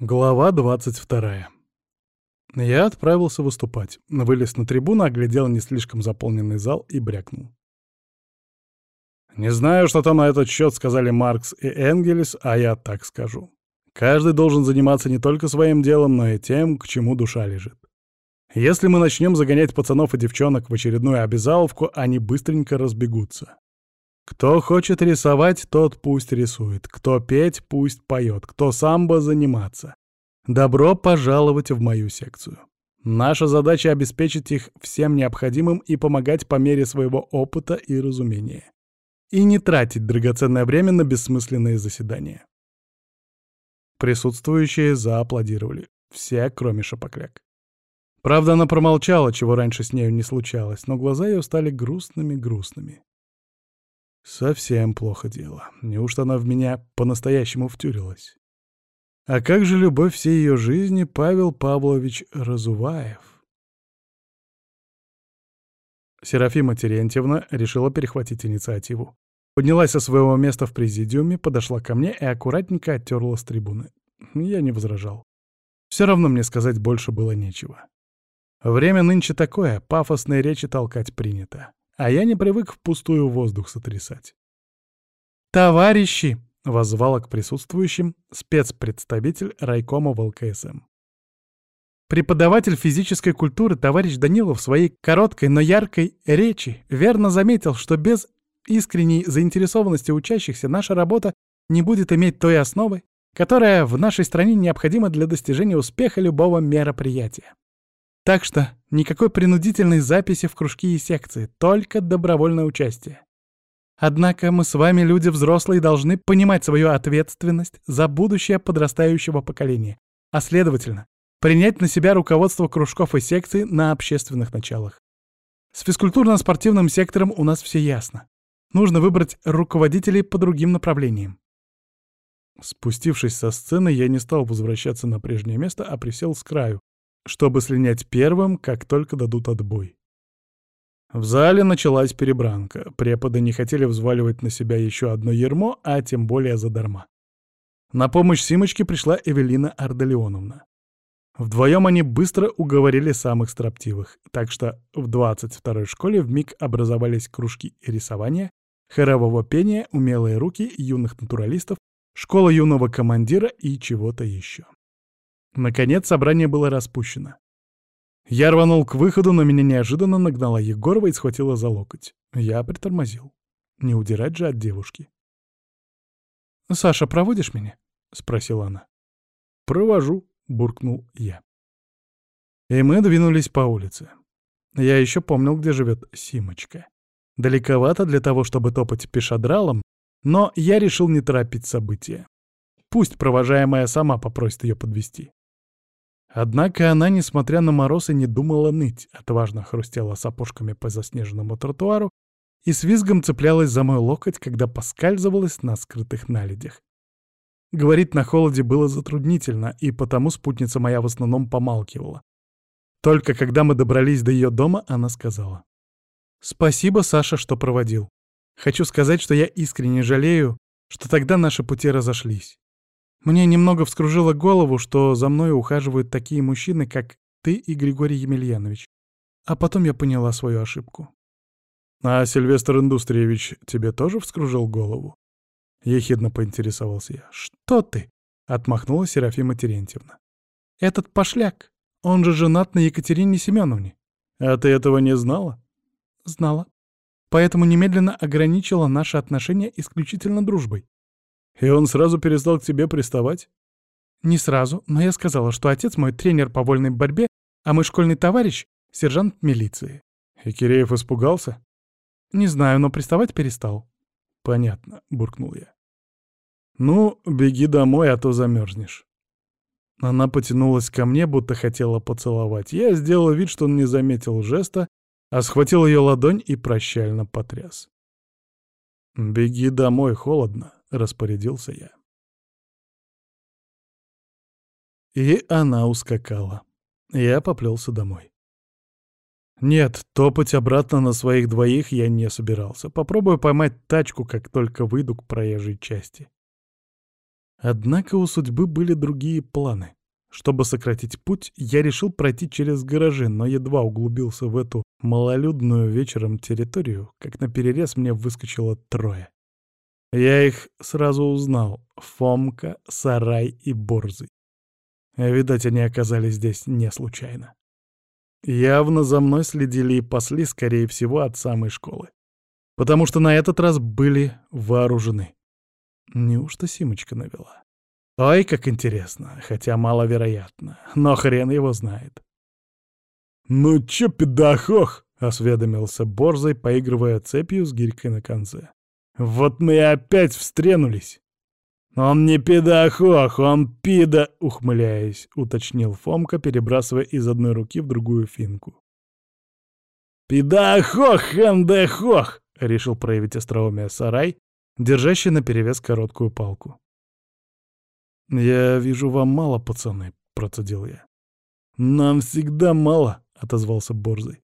Глава 22. Я отправился выступать. Вылез на трибуну, оглядел не слишком заполненный зал и брякнул. Не знаю, что там на этот счет сказали Маркс и Энгельс, а я так скажу. Каждый должен заниматься не только своим делом, но и тем, к чему душа лежит. Если мы начнем загонять пацанов и девчонок в очередную обязаловку, они быстренько разбегутся. Кто хочет рисовать, тот пусть рисует. Кто петь, пусть поет. Кто самбо заниматься. Добро пожаловать в мою секцию. Наша задача — обеспечить их всем необходимым и помогать по мере своего опыта и разумения. И не тратить драгоценное время на бессмысленные заседания. Присутствующие зааплодировали. Все, кроме Шапокляк. Правда, она промолчала, чего раньше с нею не случалось, но глаза ее стали грустными-грустными. Совсем плохо дело. Неужто она в меня по-настоящему втюрилась? А как же любовь всей ее жизни Павел Павлович Разуваев? Серафима Терентьевна решила перехватить инициативу. Поднялась со своего места в президиуме, подошла ко мне и аккуратненько оттерла с трибуны. Я не возражал. Все равно мне сказать больше было нечего. Время нынче такое, пафосные речи толкать принято а я не привык впустую воздух сотрясать. «Товарищи!» — воззвала к присутствующим спецпредставитель райкома в ЛКСМ. Преподаватель физической культуры товарищ Данилов в своей короткой, но яркой речи верно заметил, что без искренней заинтересованности учащихся наша работа не будет иметь той основы, которая в нашей стране необходима для достижения успеха любого мероприятия. Так что никакой принудительной записи в кружки и секции, только добровольное участие. Однако мы с вами, люди взрослые, должны понимать свою ответственность за будущее подрастающего поколения, а следовательно, принять на себя руководство кружков и секций на общественных началах. С физкультурно-спортивным сектором у нас все ясно. Нужно выбрать руководителей по другим направлениям. Спустившись со сцены, я не стал возвращаться на прежнее место, а присел с краю, чтобы слинять первым, как только дадут отбой. В зале началась перебранка. Преподы не хотели взваливать на себя еще одно ермо, а тем более задарма. На помощь Симочке пришла Эвелина Ардалионовна. Вдвоем они быстро уговорили самых строптивых, так что в 22-й школе вмиг образовались кружки рисования, хорового пения, умелые руки юных натуралистов, школа юного командира и чего-то еще. Наконец собрание было распущено. Я рванул к выходу, но меня неожиданно нагнала Егорова и схватила за локоть. Я притормозил. Не удирать же от девушки. «Саша, проводишь меня?» — спросила она. «Провожу», — буркнул я. И мы двинулись по улице. Я еще помнил, где живет Симочка. Далековато для того, чтобы топать пешедралом, но я решил не торопить события. Пусть провожаемая сама попросит ее подвести. Однако она, несмотря на мороз, и не думала ныть, отважно хрустела сапожками по заснеженному тротуару и с визгом цеплялась за мой локоть, когда поскальзывалась на скрытых наледях. Говорить на холоде было затруднительно, и потому спутница моя в основном помалкивала. Только когда мы добрались до ее дома, она сказала. «Спасибо, Саша, что проводил. Хочу сказать, что я искренне жалею, что тогда наши пути разошлись. Мне немного вскружило голову, что за мной ухаживают такие мужчины, как ты и Григорий Емельянович. А потом я поняла свою ошибку. «А Сильвестр Индустриевич тебе тоже вскружил голову?» Ехидно поинтересовался я. «Что ты?» — отмахнулась Серафима Терентьевна. «Этот пошляк, он же женат на Екатерине Семеновне». «А ты этого не знала?» «Знала. Поэтому немедленно ограничила наши отношения исключительно дружбой. И он сразу перестал к тебе приставать? Не сразу, но я сказала, что отец мой тренер по вольной борьбе, а мой школьный товарищ — сержант милиции. И Киреев испугался? Не знаю, но приставать перестал. Понятно, буркнул я. Ну, беги домой, а то замерзнешь. Она потянулась ко мне, будто хотела поцеловать. Я сделал вид, что он не заметил жеста, а схватил ее ладонь и прощально потряс. «Беги домой, холодно», — распорядился я. И она ускакала. Я поплелся домой. Нет, топать обратно на своих двоих я не собирался. Попробую поймать тачку, как только выйду к проезжей части. Однако у судьбы были другие планы. Чтобы сократить путь, я решил пройти через гаражи, но едва углубился в эту малолюдную вечером территорию, как на перерез мне выскочило трое. Я их сразу узнал — Фомка, Сарай и Борзый. Видать, они оказались здесь не случайно. Явно за мной следили и пасли, скорее всего, от самой школы. Потому что на этот раз были вооружены. Неужто Симочка навела? Ой, как интересно, хотя маловероятно, но хрен его знает. «Ну чё, педохох?» — осведомился Борзой, поигрывая цепью с гирькой на конце. «Вот мы и опять встренулись!» «Он не педохох, он пида!» — ухмыляясь, уточнил Фомка, перебрасывая из одной руки в другую финку. «Педохох, хандехох!» — решил проявить остроумие Сарай, держащий наперевес короткую палку. «Я вижу, вам мало, пацаны», — процедил я. «Нам всегда мало», — отозвался Борзый.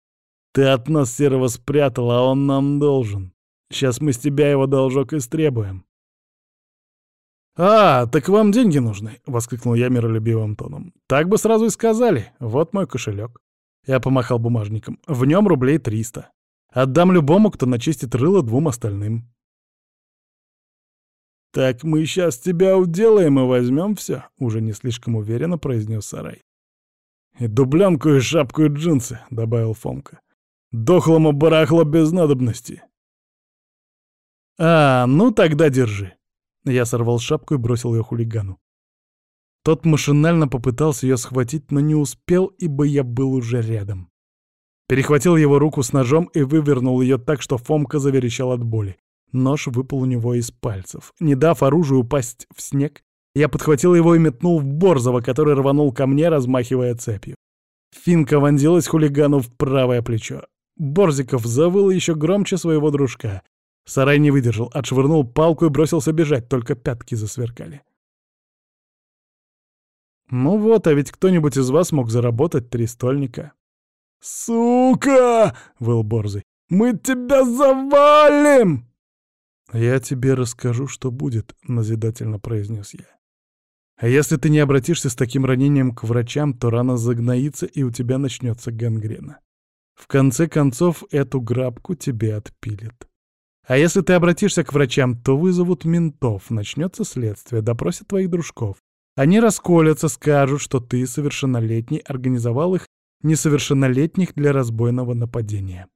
«Ты от нас серого спрятал, а он нам должен. Сейчас мы с тебя его должок истребуем». «А, так вам деньги нужны!» — воскликнул я миролюбивым тоном. «Так бы сразу и сказали. Вот мой кошелек». Я помахал бумажником. «В нем рублей триста. Отдам любому, кто начистит рыло двум остальным». «Так мы сейчас тебя уделаем и возьмем все», — уже не слишком уверенно произнес Сарай. «И дубленку, и шапку, и джинсы», — добавил Фомка. «Дохлому барахло без надобности». «А, ну тогда держи». Я сорвал шапку и бросил ее хулигану. Тот машинально попытался ее схватить, но не успел, ибо я был уже рядом. Перехватил его руку с ножом и вывернул ее так, что Фомка заверещал от боли. Нож выпал у него из пальцев. Не дав оружию упасть в снег, я подхватил его и метнул в Борзова, который рванул ко мне, размахивая цепью. Финка вонзилась хулигану в правое плечо. Борзиков завыл еще громче своего дружка. Сарай не выдержал, отшвырнул палку и бросился бежать, только пятки засверкали. Ну вот, а ведь кто-нибудь из вас мог заработать три стольника. «Сука!» — выл Борзый. «Мы тебя завалим!» «Я тебе расскажу, что будет», — назидательно произнес я. «А если ты не обратишься с таким ранением к врачам, то рана загноится, и у тебя начнется гангрена. В конце концов, эту грабку тебе отпилят. А если ты обратишься к врачам, то вызовут ментов, начнется следствие, допросят твоих дружков. Они расколятся, скажут, что ты, совершеннолетний, организовал их, несовершеннолетних, для разбойного нападения.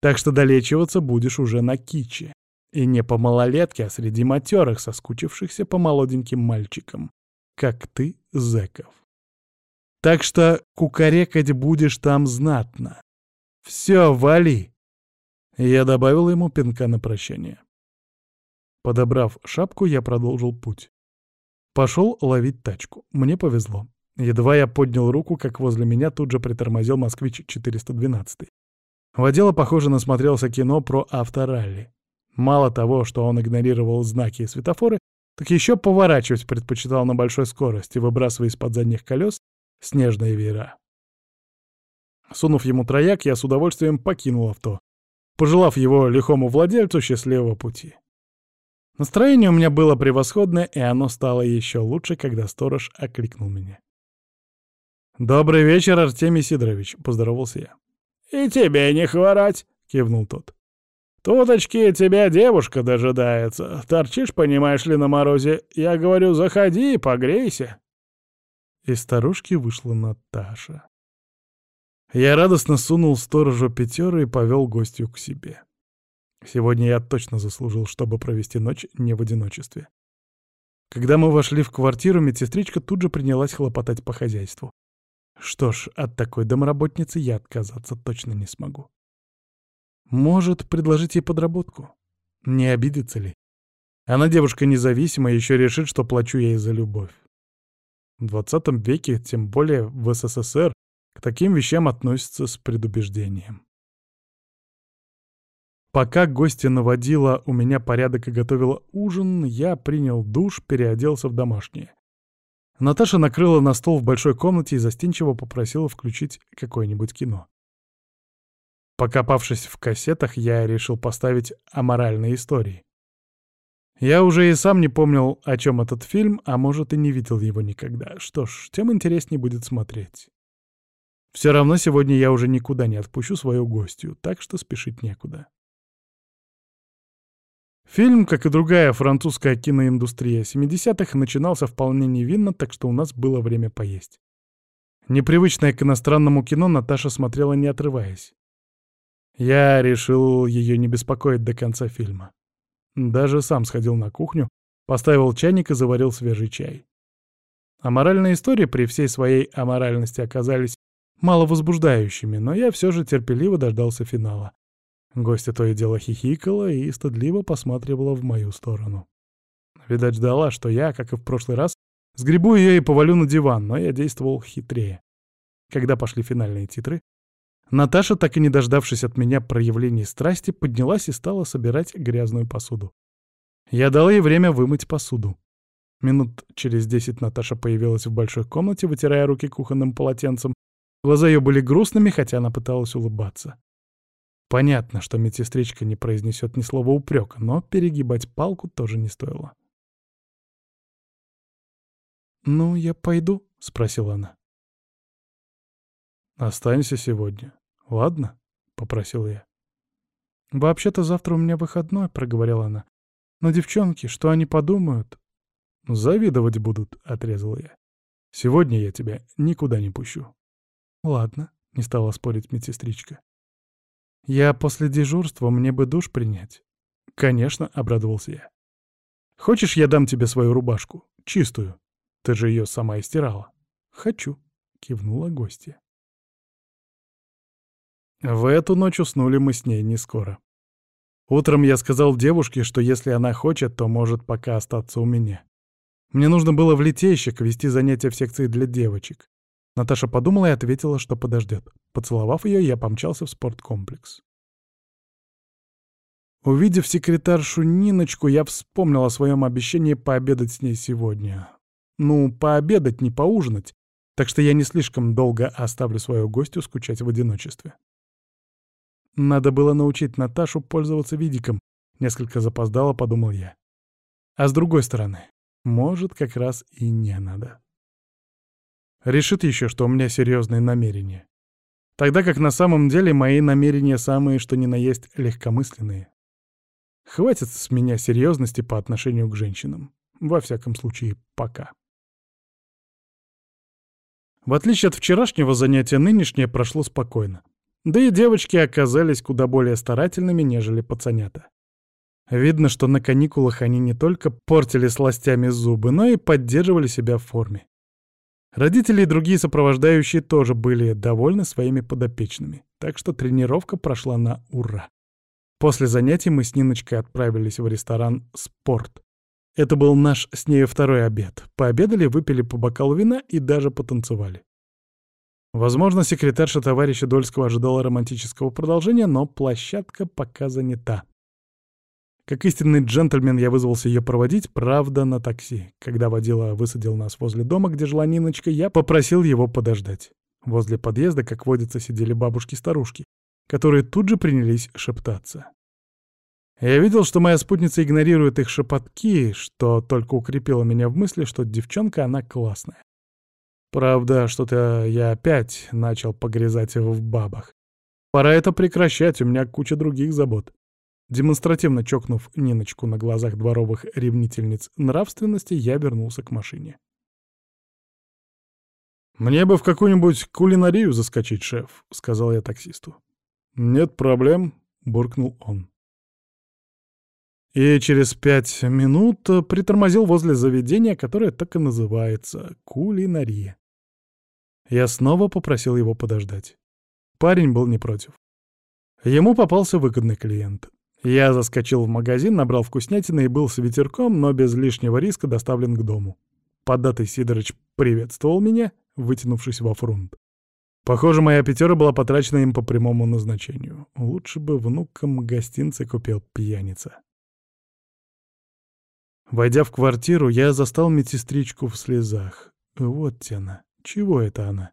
Так что долечиваться будешь уже на киче. И не по малолетке, а среди матерых, соскучившихся по молоденьким мальчикам, как ты, зэков. Так что кукарекать будешь там знатно. Все, вали!» Я добавил ему пинка на прощание. Подобрав шапку, я продолжил путь. Пошел ловить тачку. Мне повезло. Едва я поднял руку, как возле меня тут же притормозил «Москвич-412». Водила, похоже, насмотрелся кино про авторалли. Мало того, что он игнорировал знаки и светофоры, так еще поворачивать предпочитал на большой скорости, выбрасывая из-под задних колес снежные веера. Сунув ему трояк, я с удовольствием покинул авто, пожелав его лихому владельцу счастливого пути. Настроение у меня было превосходное, и оно стало еще лучше, когда сторож окликнул меня. «Добрый вечер, Артемий Сидорович», — поздоровался я. «И тебе не хворать», — кивнул тот. «Туточки тебя девушка дожидается. Торчишь, понимаешь ли, на морозе. Я говорю, заходи и погрейся». Из старушки вышла Наташа. Я радостно сунул сторожу пятеру и повел гостью к себе. Сегодня я точно заслужил, чтобы провести ночь не в одиночестве. Когда мы вошли в квартиру, медсестричка тут же принялась хлопотать по хозяйству. Что ж, от такой домработницы я отказаться точно не смогу. Может, предложить ей подработку? Не обидится ли? Она девушка независимая, еще решит, что плачу ей за любовь. В 20 веке, тем более в СССР, к таким вещам относятся с предубеждением. Пока гостья наводила у меня порядок и готовила ужин, я принял душ, переоделся в домашнее. Наташа накрыла на стол в большой комнате и застенчиво попросила включить какое-нибудь кино. Покопавшись в кассетах, я решил поставить аморальные истории. Я уже и сам не помнил, о чем этот фильм, а может и не видел его никогда. Что ж, тем интереснее будет смотреть. Все равно сегодня я уже никуда не отпущу свою гостью, так что спешить некуда. Фильм, как и другая французская киноиндустрия 70-х, начинался вполне невинно, так что у нас было время поесть. Непривычное к иностранному кино Наташа смотрела не отрываясь. Я решил ее не беспокоить до конца фильма. Даже сам сходил на кухню, поставил чайник и заварил свежий чай. Аморальные истории при всей своей аморальности оказались маловозбуждающими, но я все же терпеливо дождался финала. Гостья то и дело хихикала и стыдливо посматривала в мою сторону. Видать, ждала, что я, как и в прошлый раз, сгребу ее и повалю на диван, но я действовал хитрее. Когда пошли финальные титры, Наташа, так и не дождавшись от меня проявлений страсти, поднялась и стала собирать грязную посуду. Я дал ей время вымыть посуду. Минут через десять Наташа появилась в большой комнате, вытирая руки кухонным полотенцем. Глаза ее были грустными, хотя она пыталась улыбаться. Понятно, что медсестричка не произнесет ни слова упрека, но перегибать палку тоже не стоило. «Ну, я пойду?» — спросила она. «Останься сегодня, ладно?» — попросил я. «Вообще-то завтра у меня выходной», — проговорила она. «Но девчонки, что они подумают?» «Завидовать будут», — отрезал я. «Сегодня я тебя никуда не пущу». «Ладно», — не стала спорить медсестричка. «Я после дежурства мне бы душ принять». «Конечно», — обрадовался я. «Хочешь, я дам тебе свою рубашку? Чистую. Ты же ее сама и стирала». «Хочу», — кивнула гостья. В эту ночь уснули мы с ней не скоро. Утром я сказал девушке, что если она хочет, то может пока остаться у меня. Мне нужно было в литейщик вести занятия в секции для девочек. Наташа подумала и ответила, что подождет. Поцеловав ее, я помчался в спорткомплекс. Увидев секретаршу Ниночку, я вспомнил о своем обещании пообедать с ней сегодня. Ну, пообедать, не поужинать, так что я не слишком долго оставлю свою гостью скучать в одиночестве. Надо было научить Наташу пользоваться видиком. Несколько запоздало, подумал я. А с другой стороны, может, как раз и не надо. Решит еще, что у меня серьезные намерения. Тогда как на самом деле мои намерения самые, что ни на есть, легкомысленные. Хватит с меня серьезности по отношению к женщинам. Во всяком случае, пока. В отличие от вчерашнего занятия, нынешнее прошло спокойно. Да и девочки оказались куда более старательными, нежели пацанята. Видно, что на каникулах они не только портили сластями зубы, но и поддерживали себя в форме. Родители и другие сопровождающие тоже были довольны своими подопечными, так что тренировка прошла на ура. После занятий мы с Ниночкой отправились в ресторан «Спорт». Это был наш с нею второй обед. Пообедали, выпили по бокалу вина и даже потанцевали. Возможно, секретарша товарища Дольского ожидала романтического продолжения, но площадка пока занята. Как истинный джентльмен я вызвался ее проводить, правда, на такси. Когда водила высадил нас возле дома, где жила Ниночка, я попросил его подождать. Возле подъезда, как водится, сидели бабушки-старушки, которые тут же принялись шептаться. Я видел, что моя спутница игнорирует их шепотки, что только укрепило меня в мысли, что девчонка она классная. Правда, что-то я опять начал погрязать в бабах. Пора это прекращать, у меня куча других забот. Демонстративно чокнув Ниночку на глазах дворовых ревнительниц нравственности, я вернулся к машине. «Мне бы в какую-нибудь кулинарию заскочить, шеф», — сказал я таксисту. «Нет проблем», — буркнул он. И через пять минут притормозил возле заведения, которое так и называется — кулинария. Я снова попросил его подождать. Парень был не против. Ему попался выгодный клиент. Я заскочил в магазин, набрал вкуснятины и был с ветерком, но без лишнего риска доставлен к дому. Поддатый Сидорыч приветствовал меня, вытянувшись во фрунт. Похоже, моя пятера была потрачена им по прямому назначению. Лучше бы внукам гостинцы купил пьяница. Войдя в квартиру, я застал медсестричку в слезах. Вот тена. Чего это она?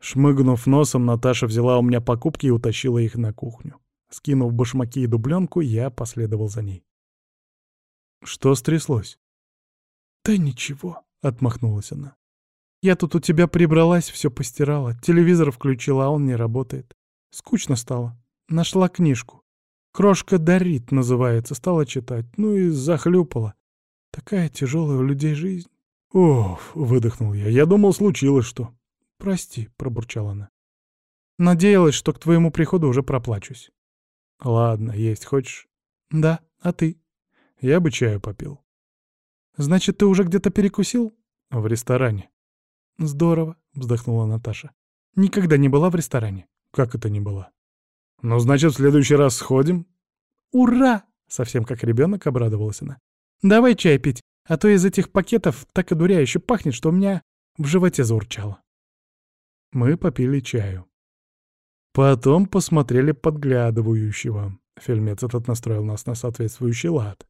Шмыгнув носом, Наташа взяла у меня покупки и утащила их на кухню. Скинув башмаки и дубленку, я последовал за ней. Что стряслось? Да ничего, отмахнулась она. Я тут у тебя прибралась, все постирала, телевизор включила, а он не работает. Скучно стало. Нашла книжку. «Крошка Дарит» называется, стала читать. Ну и захлюпала. Такая тяжелая у людей жизнь. «Оф», — выдохнул я, — «я думал, случилось что». «Прости», — пробурчала она. «Надеялась, что к твоему приходу уже проплачусь». «Ладно, есть хочешь?» «Да, а ты?» «Я бы чаю попил». «Значит, ты уже где-то перекусил?» «В ресторане». «Здорово», — вздохнула Наташа. «Никогда не была в ресторане». «Как это не была?» «Ну, значит, в следующий раз сходим?» «Ура!» — совсем как ребенок обрадовалась она. «Давай чай пить, а то из этих пакетов так одуряюще пахнет, что у меня в животе заурчало». Мы попили чаю. Потом посмотрели подглядывающего. Фильмец этот настроил нас на соответствующий лад.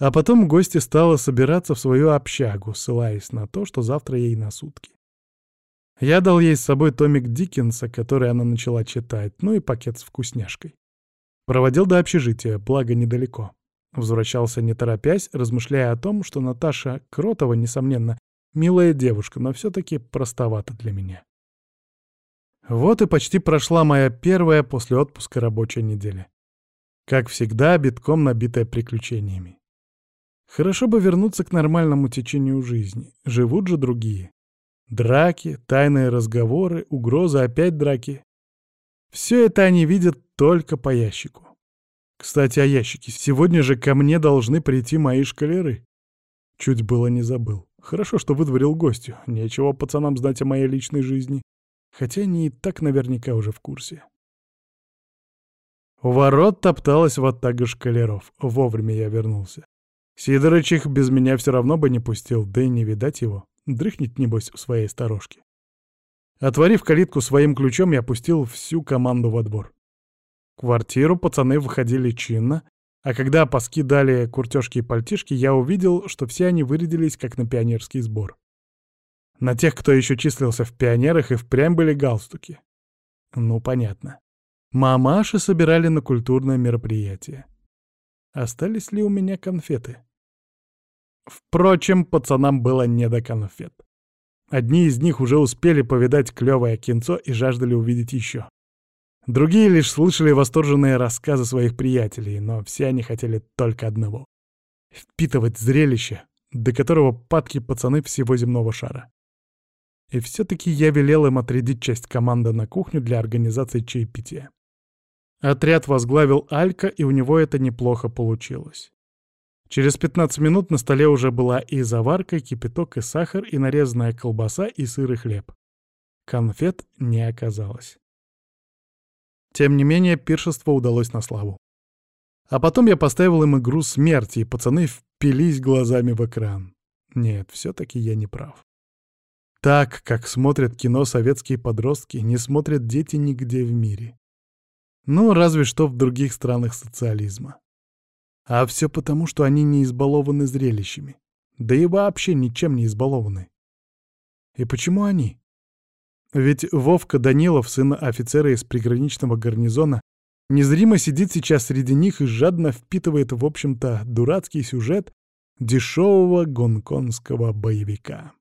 А потом гости стала собираться в свою общагу, ссылаясь на то, что завтра ей на сутки. Я дал ей с собой томик Диккенса, который она начала читать, ну и пакет с вкусняшкой. Проводил до общежития, благо недалеко. Возвращался не торопясь, размышляя о том, что Наташа Кротова, несомненно, милая девушка, но все-таки простовата для меня. Вот и почти прошла моя первая после отпуска рабочая неделя. Как всегда, битком набитая приключениями. Хорошо бы вернуться к нормальному течению жизни. Живут же другие. Драки, тайные разговоры, угрозы, опять драки. Все это они видят только по ящику. Кстати, о ящике. Сегодня же ко мне должны прийти мои шкалеры. Чуть было не забыл. Хорошо, что выдворил гостю. Нечего пацанам знать о моей личной жизни. Хотя они и так наверняка уже в курсе. У ворот топталась ватага шкалеров. Вовремя я вернулся. Сидорыч их без меня все равно бы не пустил, да и не видать его. Дрыхнет, небось, в своей сторожке. Отворив калитку своим ключом, я пустил всю команду во двор. Квартиру пацаны выходили чинно, а когда паски дали куртежки и пальтишки, я увидел, что все они вырядились как на пионерский сбор. На тех, кто еще числился в пионерах, и впрямь были галстуки. Ну, понятно. Мамаши собирали на культурное мероприятие. Остались ли у меня конфеты? Впрочем, пацанам было не до конфет. Одни из них уже успели повидать клёвое кинцо и жаждали увидеть еще. Другие лишь слышали восторженные рассказы своих приятелей, но все они хотели только одного — впитывать зрелище, до которого падки пацаны всего земного шара. И все-таки я велел им отрядить часть команды на кухню для организации чаепития. Отряд возглавил Алька, и у него это неплохо получилось. Через 15 минут на столе уже была и заварка, и кипяток, и сахар, и нарезанная колбаса, и сыр, и хлеб. Конфет не оказалось. Тем не менее, пиршество удалось на славу. А потом я поставил им игру смерти, и пацаны впились глазами в экран. Нет, все-таки я не прав. Так, как смотрят кино советские подростки, не смотрят дети нигде в мире. Ну, разве что в других странах социализма. А все потому, что они не избалованы зрелищами. Да и вообще ничем не избалованы. И почему они? Ведь Вовка Данилов, сын офицера из приграничного гарнизона, незримо сидит сейчас среди них и жадно впитывает, в общем-то, дурацкий сюжет дешевого гонконгского боевика.